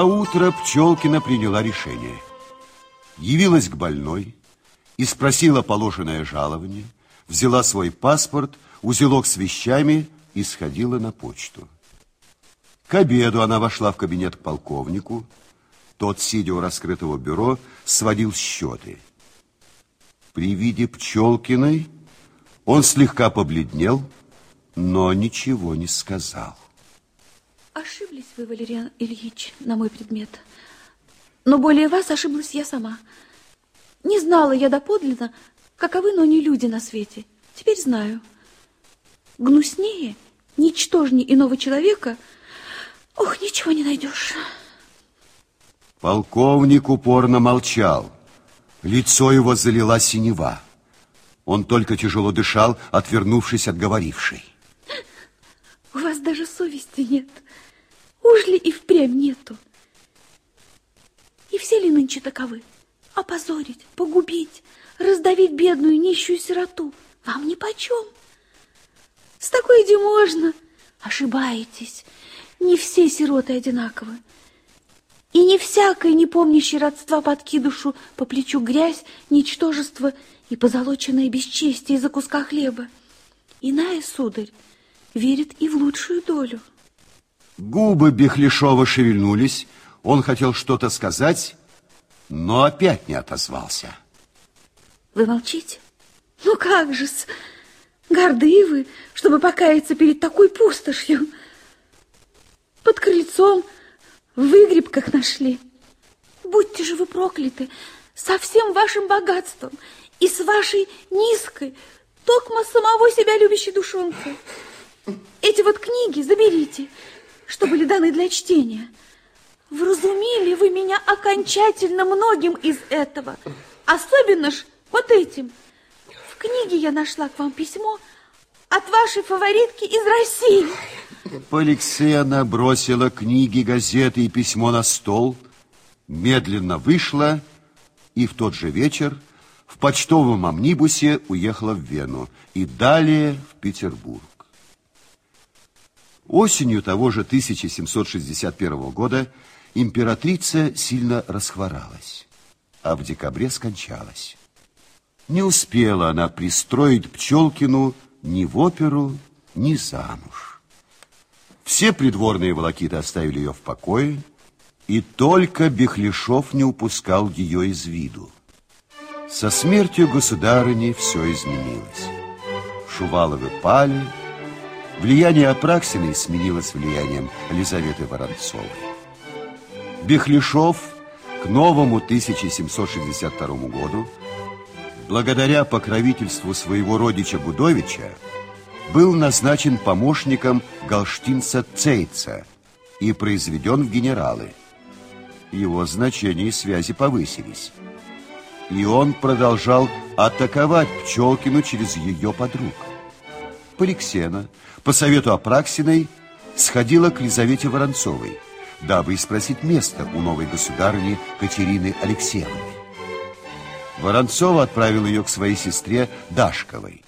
На утро Пчелкина приняла решение. Явилась к больной и спросила положенное жалование, взяла свой паспорт, узелок с вещами и сходила на почту. К обеду она вошла в кабинет к полковнику. Тот, сидя у раскрытого бюро, сводил счеты. При виде Пчелкиной он слегка побледнел, но ничего не сказал. Ошиблись вы, Валериан Ильич, на мой предмет. Но более вас ошиблась я сама. Не знала я доподлинно, каковы, но не люди на свете. Теперь знаю. Гнуснее, ничтожнее иного человека, ох, ничего не найдешь. Полковник упорно молчал. Лицо его залила синева. Он только тяжело дышал, отвернувшись от говорившей. У вас даже совести нет. Уж ли и впрямь нету? И все ли нынче таковы? Опозорить, погубить, раздавить бедную нищую сироту. Вам нипочем. С такой иди можно. Ошибаетесь. Не все сироты одинаковы. И не всякое, не помнящий родства подкидушу по плечу грязь, ничтожество и позолоченное бесчестие из-за куска хлеба. Иная, сударь, верит и в лучшую долю. Губы Бехлешова шевельнулись. Он хотел что-то сказать, но опять не отозвался. Вы молчите? Ну как же-с, горды вы, чтобы покаяться перед такой пустошью. Под крыльцом в выгребках нашли. Будьте же вы прокляты со всем вашим богатством и с вашей низкой, токмо самого себя любящей душонкой. Эти вот книги заберите, что были даны для чтения. Вразумили вы меня окончательно многим из этого. Особенно ж вот этим. В книге я нашла к вам письмо от вашей фаворитки из России. Поликсена бросила книги, газеты и письмо на стол, медленно вышла и в тот же вечер в почтовом амнибусе уехала в Вену и далее в Петербург. Осенью того же 1761 года императрица сильно расхворалась, а в декабре скончалась. Не успела она пристроить Пчелкину ни в оперу, ни замуж. Все придворные волокиты оставили ее в покое, и только Бехлешов не упускал ее из виду. Со смертью государыни все изменилось. Шуваловы пали, Влияние Апраксиной сменилось влиянием Елизаветы Воронцовой. Бехлешов к новому 1762 году, благодаря покровительству своего родича Гудовича, был назначен помощником галштинца Цейца и произведен в генералы. Его значение и связи повысились. И он продолжал атаковать Пчелкину через ее подруг. Поликсена по совету Апраксиной сходила к Елизавете Воронцовой, дабы спросить место у новой государыни Катерины Алексеевны. Воронцова отправил ее к своей сестре Дашковой.